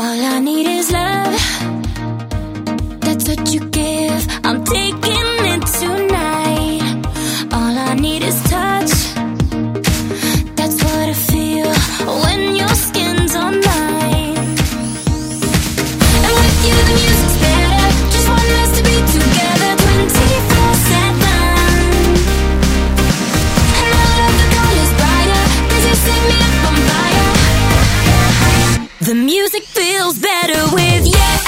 All I need is love. That's what you give. I'm taking The music feels better with you. Yeah.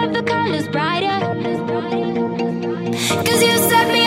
love, the colors brighter. Cause you set me